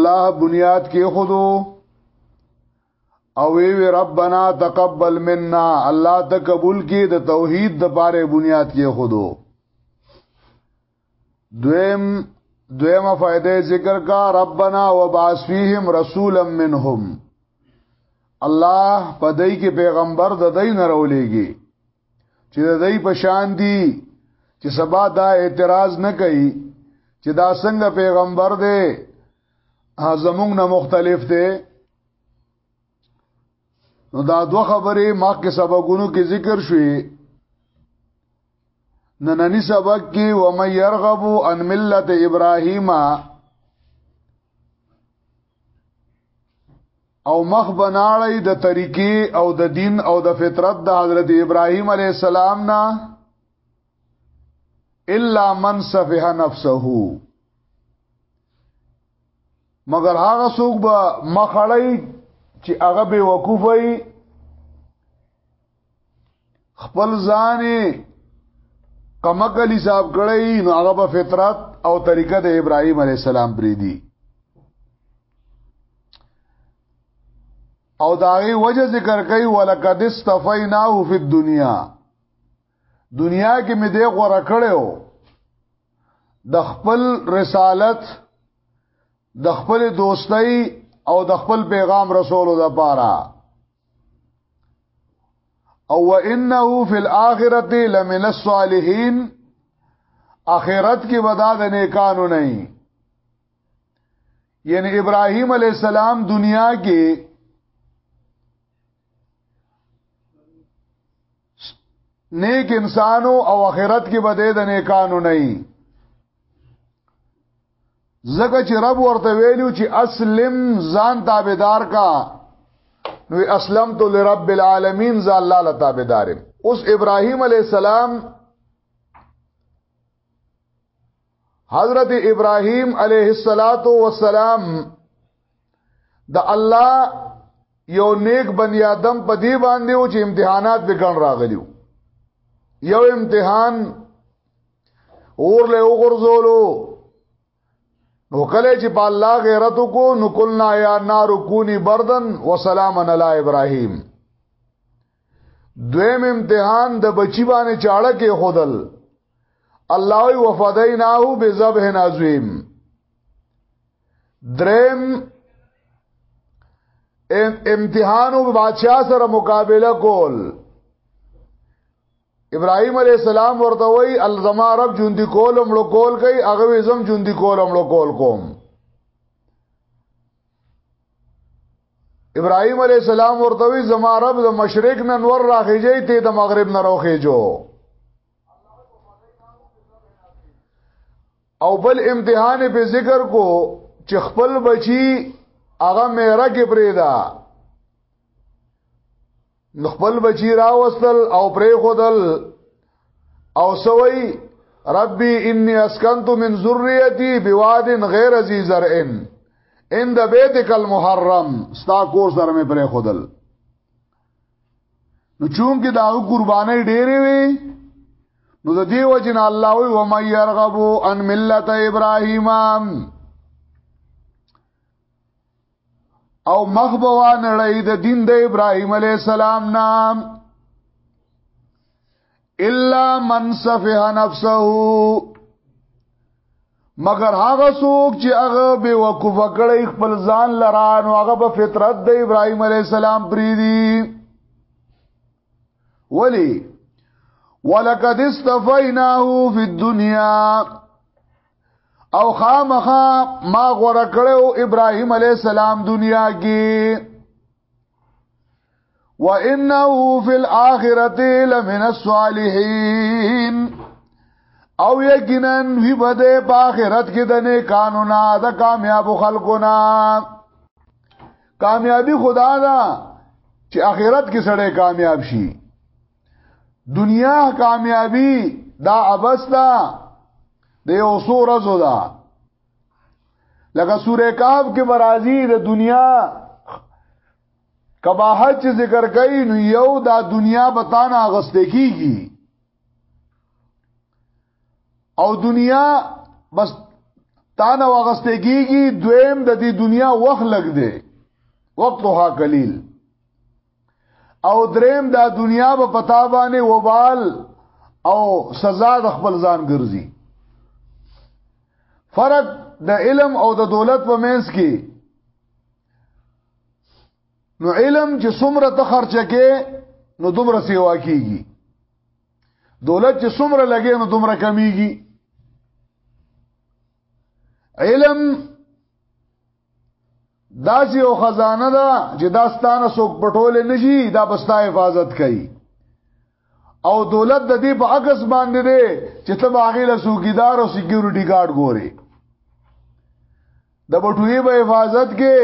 الله بنیاد کې خودو او وی ربنا تقبل منا الله ته قبول کې د توحید د باره بنیاد کې خودو دویم دویمه فائدې ذکر کا ربنا وبعث فیهم رسولا منهم الله پدای کې پیغمبر د دین راولېږي چې د دې په شان دي چې سبا دا اعتراض نه کوي چې دا څنګه پیغمبر دی زمونږ نه مختلف دی نو دا دوه خبرې مخکې سبقونو کې ذکر شوې نننی سبق کې و مې يرغب عن ملت ابراهيمه او مخ بناړی د طریقې او د دین او د فطرت د حضرت ابراهیم علی السلام نه الا من سفه نفسه مگر هغه څوک به مخړی چې هغه به وقوفي خپل ځانې کمکل حساب کړی نو هغه په فطرت او طریقه د ابراهیم علی السلام پری دی او داغه وجه ذکر کوي ولقد استفیناه فی الدنیا دنیا کې مې دې غوړه کړو د خپل رسالت د خپل دوستۍ او د خپل پیغام رسولو لپاره او وانه فی الاخرته لمن الصالحین اخرت کې ودا د نیکانو نه یعنی ابراهیم علی السلام دنیا کې نیک انسانو او اخرت کې بده د نیکانو نه ای زکه چې رب ورته ویلو چې اسلم ځان تابعدار کا نو اسلم تو لرب العالمین ز الله لتابعدار اوس ابراهیم علی السلام حضرت ابراهيم عليه الصلاه والسلام د الله یو نیک بنی آدم په دی باندې او چې امتحانات به ګڼ راغلیو یو امتحان اور له وګرځولو نو کله چې په الله غیرت کو نو کلنا یا نار کونی بردن وسلام علی ابراهیم دویم امتحان د بچی باندې چاړه کې خودل الله وفدیناه بذبح عظیم دریم امتحانو بادشاہ سره مقابله کول ابراهيم عليه السلام ورته وای الزما رب جوندي کول مړو کول کوي هغه زم جوندي کول مړو کول کوم ابراهيم عليه السلام ورته وای زما رب د مشرق نه نور راخېږي ته د مغرب نه راخېږو او بل امتحان په ذکر کو چې خپل بچي هغه مېره کې پرېدا نخبل بچی راوستل او پرې خودل او سوئی ربی انی اسکنت من ذریتی بواد غیر ذی زرع عند بیتک المحرم ستا کور سره مې پرې خودل نو چون کې دا قربانې ډېرې وي نو د دې وجه نه الله وي و مې يرغبو ان ملت ابراهيم او مخ به وانړی د دین د ابراهیم علی السلام نام الا من سفه نفسه مگر هغه څوک چې هغه به وقوف کړی خپل ځان لران او هغه په فطرت د ابراهیم علی السلام پریدي ولی ولقد استفیناه فی الدنیا او خامخا ما غوړه کړو ابراهيم عليه السلام دنیا کې وانه فی الاخرته لمن الصالحین او یقینا وی بده په اخرت کې د نیکانو نه د کامیاب خلکو نه کامیابی خدا دا چې اخرت کې سړی کامیاب شي دنیا کامیابی دا عبس دا د یو سو رزو دا لکه سوره کاف کې برازي د دنیا کباحت چې ذکر کوي نو یو دا دنیا بتانا غسته کیږي او دنیا بس تانا وغسته کیږي دویم د دې دنیا وخت لګ دی وقتها قلیل او دریم دا دنیا په پتا باندې وبال او سزا د خپل ځان ګرځي فرق د علم او د دولت په منځ کې نو علم چې څومره ته خرچه کې نو دومره سیوا کیږي دولت چې څومره لګي نو دومره کمیږي علم دا چې یو خزانه ده چې دا ستانه څوک پټول نه شي دا بستا حفاظت کوي او دولت د دې په عکس باندې دی چې ته باغې له سوګیدار او سکیورټي ګارد ګوري د بټوي به حفاظت کې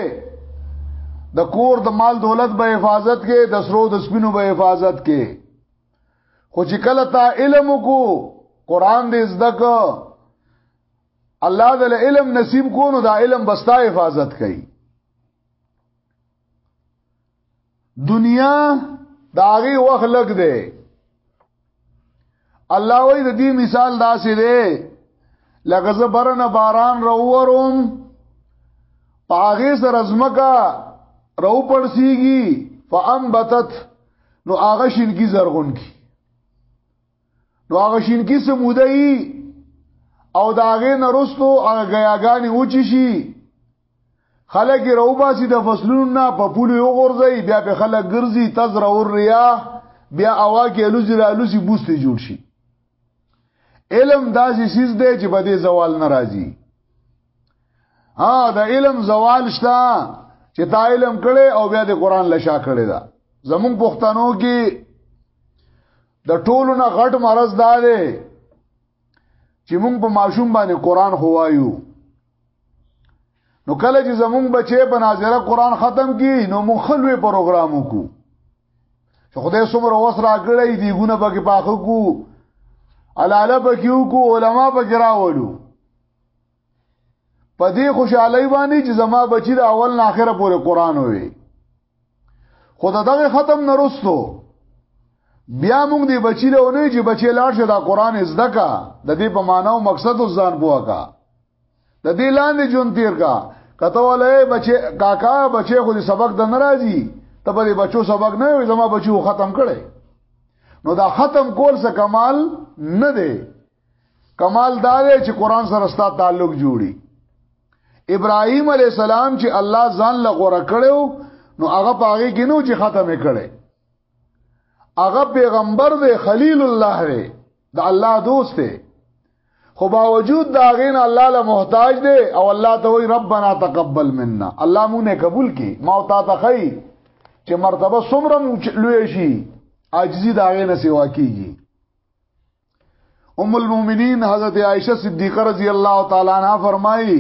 د کور د مال دولت به حفاظت کې د سرو د سپینو به حفاظت کې خو چې کله تا علم کو قران دې زده کو الله دل علم نصیب کو نو دا علم بستا حفاظت کوي دنیا دا هغه وخت لګ دی الله وې د دې مثال داسې دی لکه زه برنه باران راووروم پاغه سره زمکا راو پړسیږي فانبتت نو هغه شینکی زرغون کی نو هغه شینکی سموده ای او داغه نرستو هغه غیاګانی اوچی شي خلک روباسي د فصلونو نه په پولو یو غورځي بیا په خلک ګرځي تزرع او ریا بیا اوا کې الوزي رالوسی بوستي جوړ شي علم داسې سیز دی چې بده زوال ناراضي ها د علم زوال شته چې تا علم کړي او بیا د قران لشا کړي دا زمون پښتنو کې د ټولو نه غټ مرز دا دی چې مونږ په ماشوم باندې قران خوایو نو کله چې زمون بچي په ناظره قران ختم کی نو مونږ خلوي پروګرام وکړو چې خدای څومره وس راګړی دی ګونه پکې پاخو کو علاله پکې وکړو علما پکې راولو په دې خوشحالي باندې چې زما بچی د اول نه اخره پورې قران وي خود دغه ختم نرستو بیا موږ دی بچی له ونه چې بچی لاړ شه دا قران زده کا د دې په معنا او مقصد ځان پوها کا د دې لاندې جون تیر کا کته ولې بچی کاکا بچی خو دې سبق د ناراضي ته په دې بچو سبق نه وي زما بچو ختم کړي نو دا ختم کول څه کمال نه دی کمال دا دی چې قران سره ستا تعلق جوړي ابراهيم عليه السلام چې الله ځان له غوړه کړو نو هغه پاغي کې نو چې ختمه کړي هغه پیغمبر دی خلیل الله دی د الله دوست دی خو باوجود دا غین الله له محتاج دی او الله ته وی ربنا تقبل منا الله مونږه قبول کی ما او تا ته خی چې مرتبه سمرم لوی شي عاجزی دا غین سیوا کیږي ام المؤمنین حضرت عائشه صدیقه رضی الله تعالی عنها فرمایي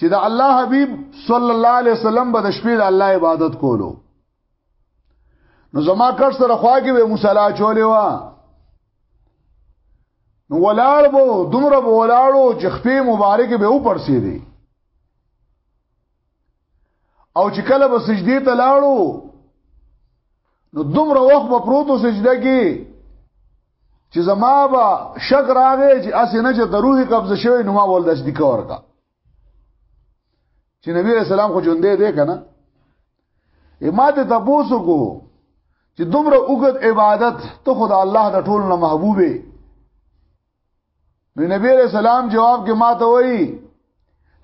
چې د الله حبیب صلی الله علیه وسلم به د شپې د الله عبادت کولو نو زما کټ سره خوا کې به مصلا چولې و نو ولاړ بو دومره بو ولاړو چې خپې مبارک به و پړسې دي او چې کله به سجدي ته لاړو نو دومره وخت په پروتو سجده کې چې زما به شک راغی چې اسنه چې د روحي قبضه شوی نو ما ول داس دي کور کا چې نبی رسول الله خو ژوندې دی کنه امات ته پوسو کو چې دومره وګد عبادت ته خدای الله د ټول نه محبوبه نو نبی علیہ السلام جواب کې ما ته وایي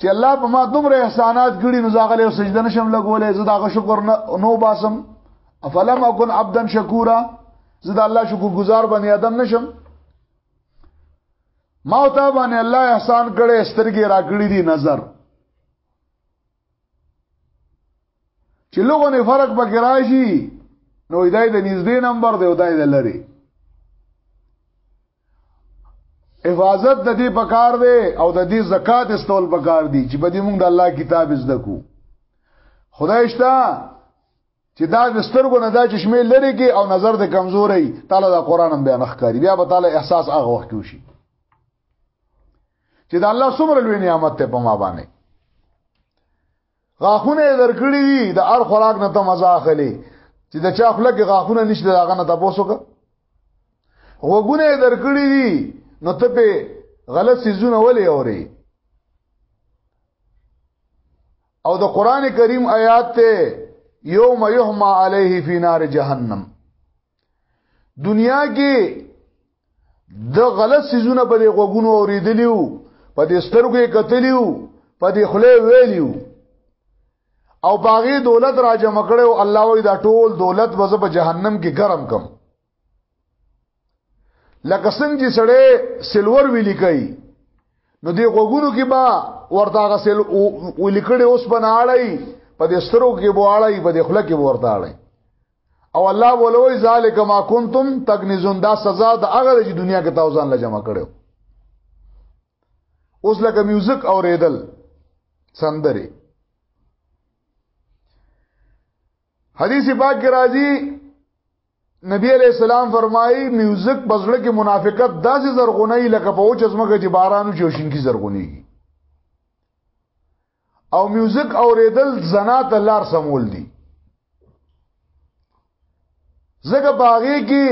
چې الله په ما دومره احسانات کړی نو زاغله او سجده نشم لګولې زه دا شکر نو باسم افلم اكن عبدا شکورا زه دا الله شکر گزار باندې ادم نشم ما او تا باندې الله احسان کړي سترګې راګړي دي نظر چې لوګونه فرق پکې راشي نو دای د نږدې نمبر دی او دای د لری حفاظت د دې پکار دی او د دې زکات استول پکار دی چې په دې موږ د الله کتاب زده کو خدای شته چې دا د سترګو نه دا چشمه لري کې او نظر د کمزوري تعالی د قران هم بیان ښکاری بیا به تعالی احساس هغه وخت وشي چې دا الله څومره لوی نعمت ته په ما باندې غاخونه درکړي دي د ار خوراک نه ته مزه اخلي چې د چا خلک غاخونه نشته داغه نه تاسو کا وګونه درکړي دي نو ته په غلط سيزونه ولې اوري او د قران کریم آیات ته یوم یحما علیه فی نار جهنم دنیا کې د غلط سيزونه په دې غوګونو اوریدلیو په دې سترګې کتلیو په دې خله ویلیو او باغی دولت را جمع کړو الله وی دا ټول دولت وز په جهنم کې ګرم کم لکه څنګه چې سړی سلور ویلی کوي نو دې غوګونو کې با ورته غسل ویلی کړي اوس بناړی په دې سترو کې بواړی په دې خله کې ورته اړی او الله ولوي ذالک ما کنتم تکنزون دا سزا د هغه چې دنیا کې تاسو ځان لجمع کړو اوس لکه میوزیک او ریدل سندره حدیث پاک کې راځي نبی علیہ السلام فرمایي میوزیک بزړه کې منافقت داسې زرغونی لکه په اوچ ازمکه چې بارانو چې شینکی زرغونیږي او میوزیک اوریدل زنا ته لار سمول دي زګه باغې کې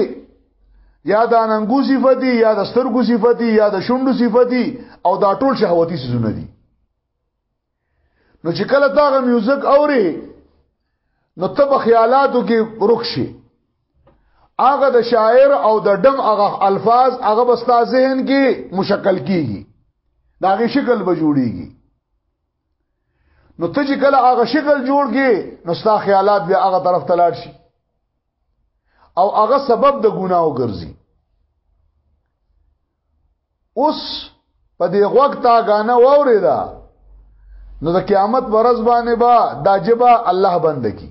یا د اننګو صفتی یا د سترګو صفتی یا د شونډو صفتی او دا ټول شهوتی سيزونه دي نو چې کله تاغه میوزیک اوري نو ته په خیالاتو کې ورخ شي هغه د شاعر او د دم هغه الفاظ هغه بستا ذهن کې مشکل کیږي دا غي شکل به جوړیږي نو ته چې کله هغه شکل جوړ کې نو ستا خیالات بیا هغه طرف ته لاړ شي او هغه سبب د ګناو ګرځي اوس په دې وخت تا غانه ووري دا نو د قیامت ورځ باندې با دا جبا الله بند کی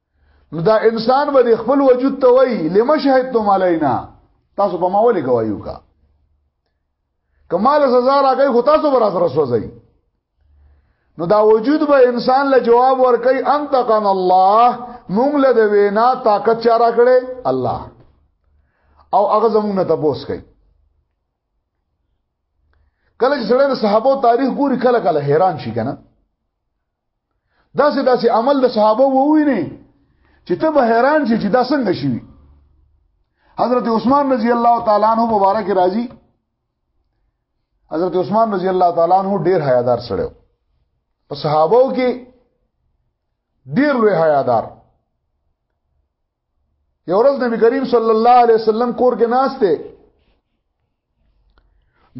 نو دا انسان به خپل وجود ته وای لم شهدتم علینا تاسو په ما ولې گوايو کا کمال سزا راکې خو تاسو برا سره سوځي نو دا وجود به انسان له جواب ورکړي انتقن الله مونږ له د وینا طاقت چا راکړي الله او هغه زمونږ نه تاسو کوي کله چې سره صحابه تاریخ ګوري کله کله حیران شي کنه داسې داسې عمل د صحابه وویني چې ته به حیران شې چې دا څنګه شوی حضرت عثمان رضی الله تعالی عنہ مبارک راضی حضرت عثمان رضی الله تعالی عنہ ډیر حیادار سره په صحابه کې ډیر لوی حیادار یو ورځ نبی کریم صلی الله علیه وسلم کور کې ناشته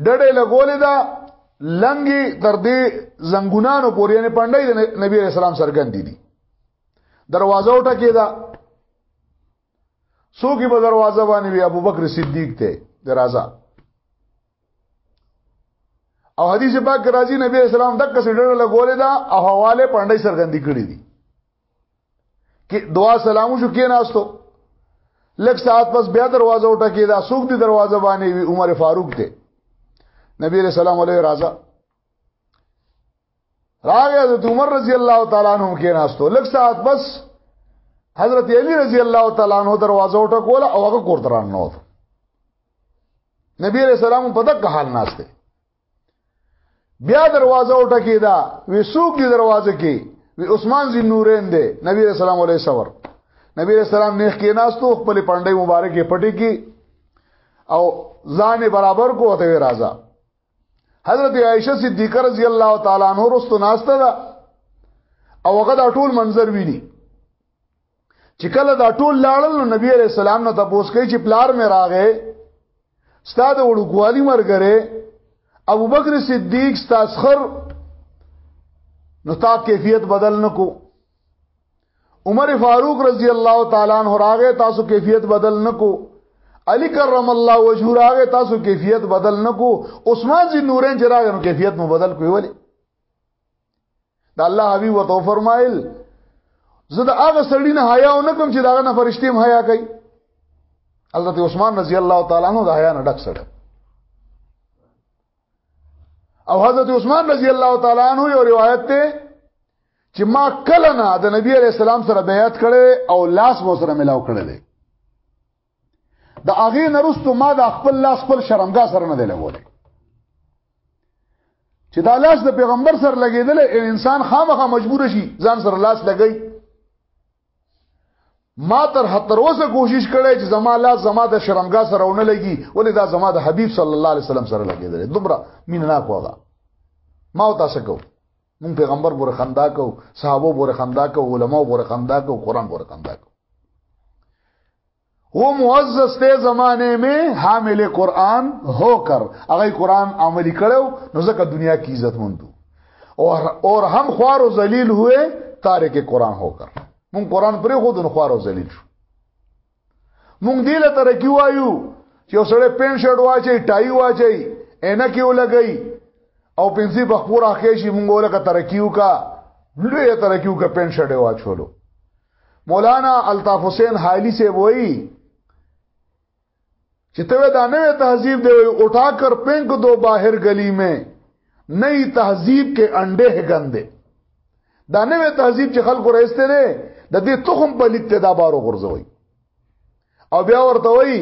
ډډې لګولې دا لنګي تر دې زنګونانو پورې نه پاندای د نبی علیہ السلام سرګند دي دروازه وټه کېدا څوک په دروازه باندې وی ابوبکر صدیق ته درازه او حدیث پاک راځي نبی اسلام دک سره لګولې دا او حواله پاندای سرګندې کړې دي کې دعا سلام شو کې ناستو لک ساعت پس بیا دروازه وټکی دا سوق دی دروازه باندې وی عمر فاروق دی نبی رسول الله علیه رضا راغی حضرت عمر رضی الله تعالی عنہ کې ناستو لک ساعت پس حضرت علی رضی الله تعالی عنہ دروازه وټکول او هغه کوړتران نو نبی رسول الله په دغه حال ناشته بیا دروازه وټکی دا وی سوق دی دروازه کې وی عثمان زی نورین دی نبی رسول الله علیه سور نبی رسول الله نیخ کې ناستو خپل پاندې مبارکې پټې کې او ځان برابر کو ته راځه حضرت عائشه صدیقه رضی الله تعالی عنها رستو ناشته ده او هغه دا ټول منظر ویني چې کله دا ټول لاړل نو نبی عليه السلام نه تاسو کوي چې پلار مې راغې ستاد وړوکوالي مرګره ابو بکر صدیق ستاسخر نو تا کیفیت بدل نکو عمر فاروق رضی الله تعالی عنہ راغه تاسو کیفیت بدل نکو علی کرم الله وجهه راغه تاسو کیفیت بدل نکو عثمان ذی نورین چې راغه نو کیفیت مو بدل کوي ولی دا الله حبیب وتو فرمایل زه د هغه سړی نه حیا نه کوم چې داغه نه فرشتي هم حیا کوي حضرت عثمان رضی الله تعالی عنہ د حیا نه ډک سره او حضرت عثمان رضی الله تعالی عنہ یو روایت ته چې ما کله نه د نبی علی السلام سره بیعت کړي او لاس مو سره ملاو کړي د هغه نرستو ما د خپل لاس خپل شرمګا سره نه دی لګولې چې دا لاس د پیغمبر سره لګیدل انسان خامخا مجبور شي ځان سره لاس لګي ما تر هتر اوسه کوشش کړی چې زما لاس زما د شرمګا سره ونه لګي ولې دا زما د حبیب صلی الله علیه وسلم سره لګیدل دومره مين نه کوغه ما او تاسو کوم مون پیغمبر بور خندا کو صحابه بور خندا کو علما بور خندا کو قران بور خندا کو وہ معزز تے زمانے میں حامل قرآن ہو کر اگر قرآن عملی کرو نزا کا دنیا کی عزت مندو اور, اور ہم خوار و ذلیل ہوئے تارک قرآن ہو کر من قرآن پر خود ان خوار و ذلیل شو مونږ دې له ترقی وایو چې سړی پین شرټ واچي ټای واچي انا کیو لګي او پنځي بخور اخی شي مونږ ولکه ترقیو کا لوی ترقیو کا پین شرټ واچولو مولانا الطاف حسین حالی سے وایي چې ته دا نوې تهذیب دی وي اٹھا کر پنک دو باهر گلی میں نئی تهذیب کې انډه غندې دا نوې تهذیب چې خلکو راځته ده د دې تخم په لیک ته دا بارو غرزوي او بیا ورته وایي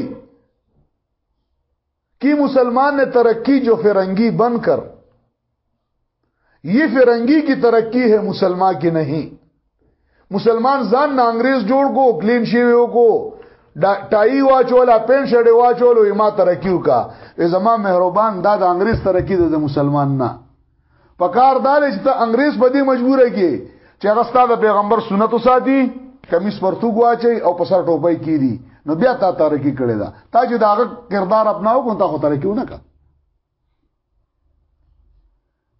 کی مسلمان نے ترقی جو فرنگی بن کر یہ فرنگی کی ترقی ہے مسلمان کی نہیں مسلمان ځان نه انګريز جوړ کو کلین شي ویو کو ټای واچولا پین شډي واچولو ما ترکیو کا زما مهربان دا د انګريز ترکی د مسلمان نه پکار دال چې ته انګريز په دې مجبوره کې چې هغه ستاسو پیغمبر سنتو ساتي کمیس پرتو گواچي او په سر ټوپۍ کیری نو بیا تا ترکی کړی دا تا چې داغه کردار اپناو کو تا خو ترکیو نه کا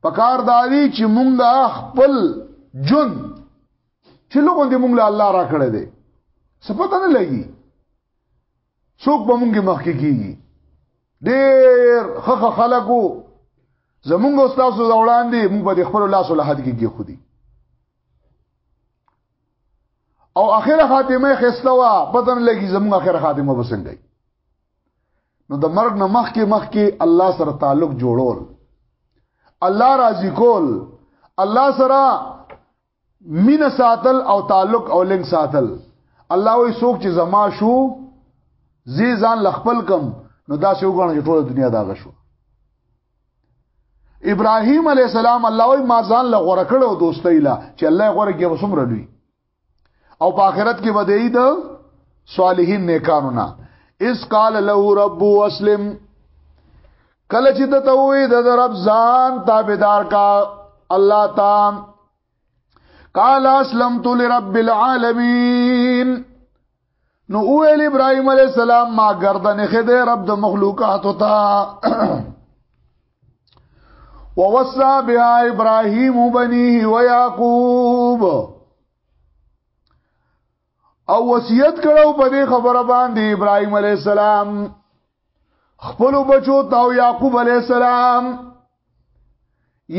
پکار داری چې مونږه خپل جون چې لوګون دې مونږ له الله را کړې دي سپته نه لګي څوک به مونږه مخکې کیږي ډېر خخ خلکو زمونږ استاد سو وړاندې مونږ په خپل الله سره حد کې خودي او اخره خاتمه خسته وا پتن لګي زمونږ اخره خاتمه بسنګي نو د مرګ نه مخکې مخکې الله سره تعلق جوړول الله راضی کول الله سره مین ساتل او تعلق او لنګ ساتل الله وی څوک چې زما شو زی ځان لخپل کم نو دا څه وګڼه چې ټول دنیا دا غشو ابراهيم عليه السلام الله وي ما ځان له غره کړو دوستۍ لا چې الله غره کې وسمره لوي او په آخرت کې بدایي د صالحین نیکانو نه اس قال له رب اسلم کله چې د توې د رب ځان تابعدار کا الله تعالی قال اسلمت لرب العالمین نو اویل ابراهيم عليه السلام ما گردن خده رب د مخلوقات تا ووصى بها ابراهيم بنيه ويعقوب او وصیت کړو په دې خبره باندې ابراهيم عليه السلام خپل بچو تاو یعقوب علی السلام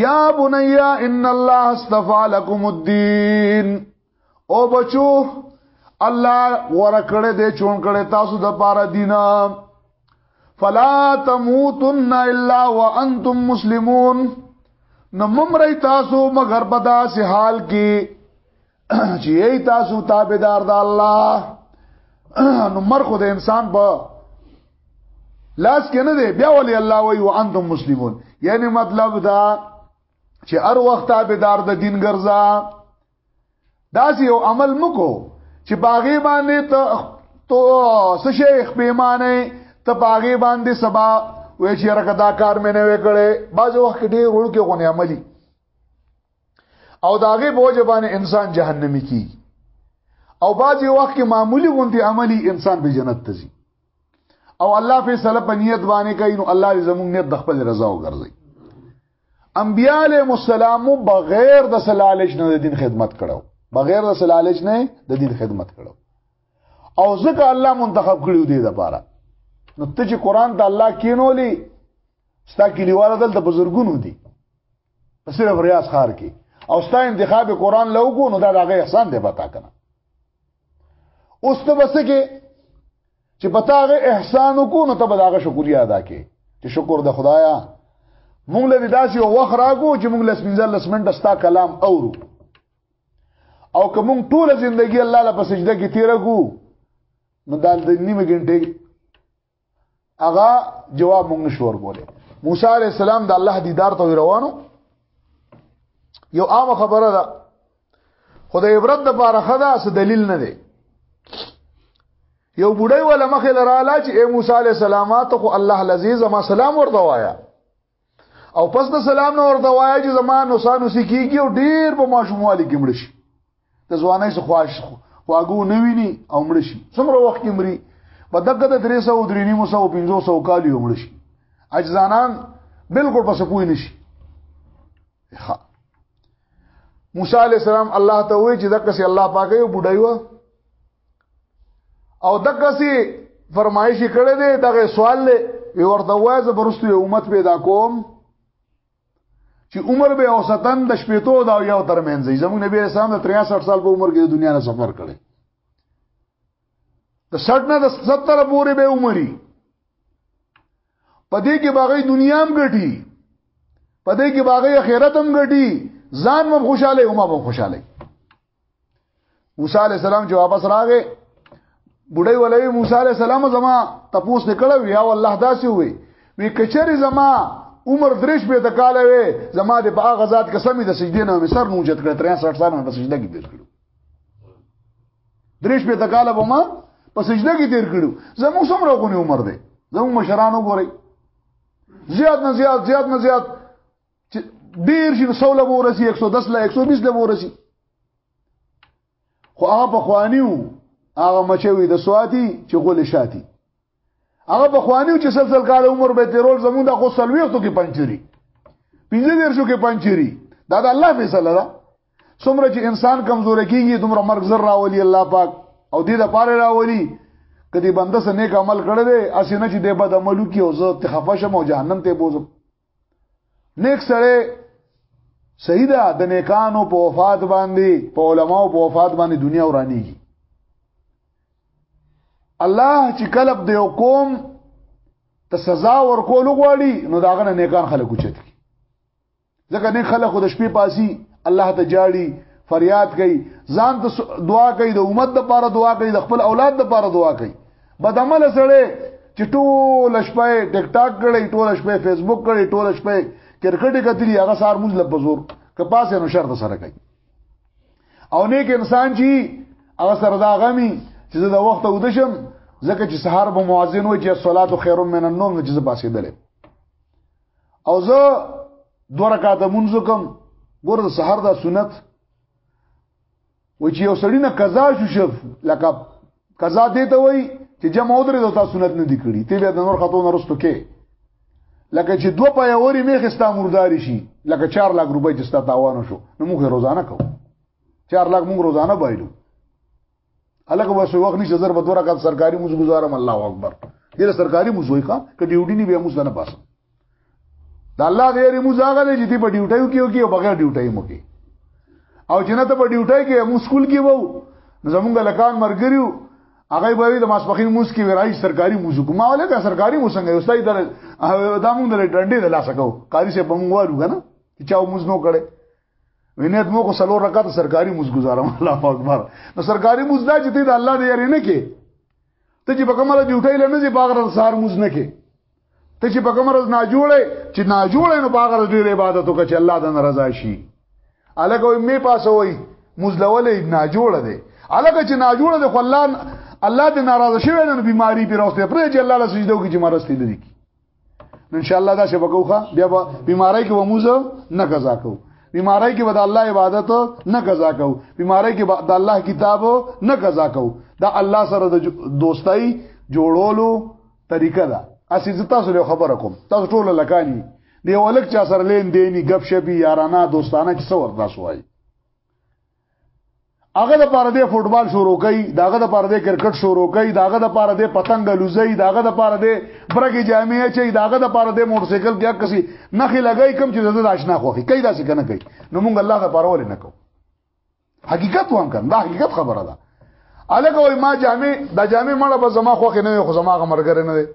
یا بنیا ان الله استفا لكم الدين او بچو الله ورکړه دې چون کړه تاسو د پاره دینا فلا تموتن الا وانتم مسلمون نو ممری تاسو مگر پدا سه حال کې چې ای تاسو تابعدار د الله نو مر خو د انسان په لاس کې نه دی بیا ولی الله وی وانتم مسلمون یعنی مطلب دا چې هر وخت تابعدار د دین ګرځا داسې یو عمل مکو چې باغې باندې ته تو سشه خپېمانه ته باغې باندې سبا وې چې رکه دا کار مې نه وکړې باز وخت ډېر وړو کې غونې عملی او داغه بوج باندې انسان جهنمی کی او بعضی وخت کې معمولی غونډي عملی انسان به جنت ته ځي او الله په سره په نیت باندې کوي نو الله دې زموږ نیت د خپل رضا وګرځي انبیاء علیهم السلام بغیر د سلالچ نه د دین خدمت کړو بغیر د سلالچ نه د دین خدمت کړو او ځکه الله منتخب کړیو دې لپاره نو ته چې قران ته الله کینولې ستا کلیواله دلته بزرګونو دي صرف ریاض خار کې او ستا انتخاب قران لو کو نو دا دغه احسان دی پتا کنه اوس ته بس کې چې پتا هغه احسان کو نو ته به دغه شکریا ادا کې چې شکر د خدایا مونږ له داسې یو وخت راغو چې مونږ لس منځل لس منټه ستا کلام اورو او که مونږ ټوله زندگی الله له سجده کې تیر کو نو دا د نیمه غنټه هغه جواب مونږ نشو ورکوله موسی عليه السلام د الله دیدار ته روانو یو عام خبره ده خدای عبرت د پاره خدا څه دلیل نه دی یو بډای ولا مخې لراله چې اے موسی عليه السلام ته خو الله لذیذ ما سلام ورته وایا او پس د سلام نه ورته وایي چې زما نوسانو سکیږي او ډیر په ماشوموالي کې مړ شي د ځوانۍ څخه خواش خواګو نه ویني او مړ شي څومره وخت کې مري په دغه د 300 او 300 او 500 کال یو مړ شي اجزانان بالکل پس پوي نشي ها موسی علی السلام الله ته وی چې دغه سي الله پاکه یو بډایو او دکسی فرمایشی کړی دی دغه سوال له ورته وایز برستو امت پیدا کوم چې عمر به اوسطن د شپېتو دا یو ترمنځ زموږ نبی رسول الله 63 سال په عمر کې د دنیا نه سفر کړي د 60 نه د 70 پورې به عمرې پدې کې باغې دنیا هم ګټي پدې کې باغې آخرت هم ګټي ځان مو خوشاله او ما مو خوشاله موسی علی السلام چې واپس راغې بډای ولوي موسی علی السلام زما تپوس نکړو یا والله داسې وي وی کچری زما عمر درش به د کال وي زما د په غزاد قسم د سجدې نه مې سر نو جت کړ 63 سال مې په سجده کې تیر کړو درش به د کال به ما په سجده کې تیر کړو زمو سم راغونی عمر دی زمو مشرانو ګوري زیات نه زیات زیات نه زیات چې ډیر شي 100 له ورسي 110 له 120 له ورسي خو هغه په خوانیو هغه مچوي د سواتی چې غول شاتی هغه په خوانیو چې سلسل کال عمر به تیرول زمون د خو سلويختو کې پنچري پنځه ورشو کې پنچري دا د الله فیصله ده څومره چې انسان کمزور کیږي دومره مرګ زر راولي الله پاک او دې د پاره راولي کدی بنده سره نیک عمل کړی دی اسینه چې د بد عملو کې او زه تخفشم او جهنم ته بوزم نیک سره صحیح ده د نیکانو په وفات باندې په علماو په وفات باندې دنیا ورانیږي الله چې کلب دی او قوم ته سزا ورکول غواړي نو داغه نه نیکان خلک اوچت کی ځکه نه خلک د شپې پاسي الله ته جاړي فریاد کوي ځان ته دعا کوي د امت لپاره دعا کوي د خپل اولاد لپاره دعا کوي بد عمل سره چې ټول شپه ټیک ټاک کړي ټول شپه فیسبوک کړي ټول شپه کرکټ کتلی هغه سار موږ لب زور کپاسه نو شرط سره کوي او نیک انسان چې هغه سره دا غمي چې د وخت او دشم ځکه چې سحر به مؤذن وي چې صلات خیر من النوم چې زپاسې دلې او زه دوه رکعاته مونږ کوم ګور د سحر دا سنت و چې یو سړی نه قضا شو شف لکه قضا دې ته وای چې جمع ودرې د تاسو سنت نه دی کړی ته بیا د نور خاتون رستو کې لکه چې دوه په یوري میخ استا مرداري شي لکه 4 لک روپۍ چې ستا تاوان شو نو موږ روزانه کوو 4 لک موږ روزانه بایلو الګ وس وخت نشه زر بدوره کا سرکاري موږ گزارم الله اکبر دې سرکاري موږ وای کا ک ډیوډي نه بیا موږ نه پاسه د الله د یری موږ هغه دی چې په ډیوټیو کې یو او بغیر ډیوټیو مو کې او جنته په ډیوټي کې مو سکول کې وو زمونږ لکان مرګریو هغه به د ماسپخین موس کې ورای سرکاري موس کوم اوله کا سرکاري موس څنګه استاد در دا مونږ د ډنډې د لاسه کو قاری سه بموالو کنه چې چا موس نو کړي وینیت مو کو سلو رکعت سرکاري موس گزارم الله اکبر نو سرکاري موس دا چې د الله دې یاري نه کې ته چې په کومه ډیوټي لنه چې باغ سار موس نه کې ته چې په کوم ورځ نه جوړې چې نه جوړې نو باغ ورځ ډېر عبادت وکړه چې الله دې رضا شي الګو می پاسوي مزلولې نه جوړه دي الګ چې نه جوړه دي خو الله الله دې ناراضه شوی نو بیماری پر اوسه پرې چې الله له سجده وکړي چې مرستې لري ان شاء الله دا څه وکوخه بیا به بیماری کې وموزه نه قضا کو بیماری کې به د الله عبادت نه قضا کو بیماری کې به د الله کتاب نه قضا کو دا الله سره د دوستۍ جوړولو طریقه ده اسی زه تاسو له خبره کوم تاسو ټول لکانی دی ولک چا سره لین دینی غب شپی یارانه دوستانه کیسه ورته سوای هغه د پاره د فوټبال شروع کړي داغه د پاره د کرکټ شروع کړي داغه د پاره د پتنګ لوزي داغه د پاره د برګي جامعې چي داغه د پاره د موټر سایکل کې کسي نخي لګای کم چې زده آشنا خوخي کای داسې کنه کوي نو مونږ الله د پاره ولې نه کوو حقیقت وام کنه دا حقیقت خبره ده الګه وای ما جامع دا جامع مړه به زما خوخه نه خو زما غمرګره نه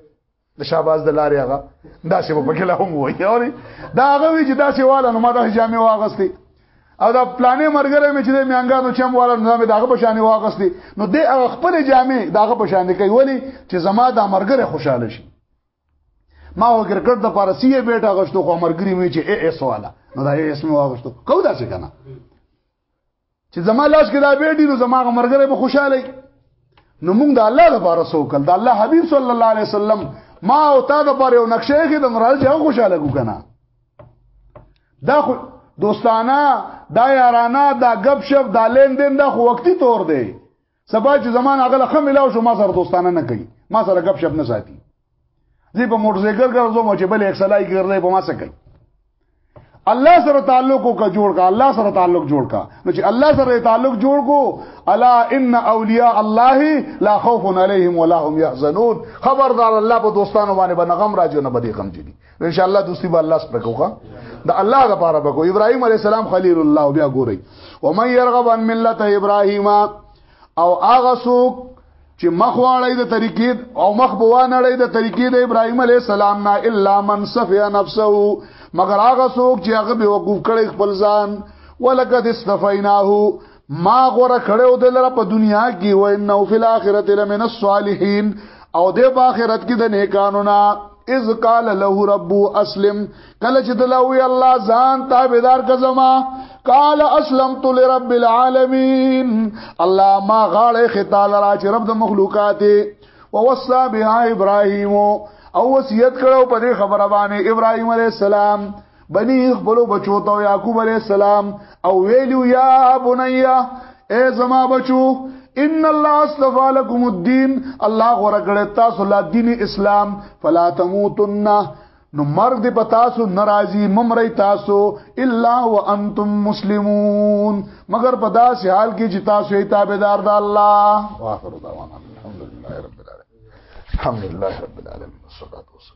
د شاباز د لارې هغه دا څه په کې لا هم وای یاري دا هغه وی چې دا څه واله نو ما دا جامع واغستې او دا پلانې مرګره مې چې د میانګانو چم واله نو مې داغه په شان واغستې نو د خپل جامع داغه په شان کوي ولی چې زما دا مرګره خوشاله شي ما هو کرکټ د پاره سی ای بیټ اغشتو خو مرګری وی چې ای اس والا نو دا ای اس مو اغشتو کو دا څه کنه چې زما لاس کې دا بیټ نو زما مرګره به خوشاله نو موږ د الله لپاره سوکل د الله حبیب صلی الله علیه وسلم ما او تا د پاره یو نقشه کې د مرال چې خوشاله کو کنه دا خو دوستانه دا یارانه دا غب شپ دا لین دین دا خو وقتی تور دی سبا چې زمان هغه لخم ملاو شو ما سره دوستانه نه کوي ما سره غب شپ نه ساتي زی په موټرسایکل ګرځوم چې بل اکسلای ګرځي په ما سره کوي الله سره تعلق کو جوړ کا الله سره تعلق جوړ کا نو چې الله سره تعلق جوړ کو الا ان اولیاء الله لا خوف علیهم ولا هم يحزنون خبردار الله په دوستانو باندې بنغم راځي نه بده غم جدي ان شاء الله دوستي به الله سره کوخه د الله د پاره بکو ابراهيم عليه السلام خليل الله بیا ګوري ومن يرغب عن ملت ابراهيم او هغه څوک چې مخ واړی د طریقې او مخ بوانه لري د طریقې د ابراهيم عليه السلام نه الا من صفي نفسه مگر هغه څوک چې هغه به وقوف کړي خپل ځان ولقد استفیناه ما غوړه کړو د لره په دنیا کې و انه فی الاخرته لمن الصالحین او د اخرت کې د نیکانو نه اذ قال له رب اسلم کله چې دلوي الله ځان تابعدار کزما قال اسلمت لرب العالمین الله ما غاړه خطال را چې رب د مخلوقات ووصى بها ابراهيم او وصیت کړو په دې خبره باندې ابراهيم عليه السلام بنی خپل بچو ته یعقوب علی السلام او ویلو یا بنیا اے زما بچو ان الله استفا لكم الدين الله غره کړه تاسو لا دین اسلام فلا تموتن نو مرګ دی په تاسو ناراضي ممري تاسو الا وانتم مسلمون مگر په داسې حال کې چې تاسو یې تابعدار د الله واخر دعوانا الحمدلله رب العالمین الحمدلله رب العالمین والصلاه والسلام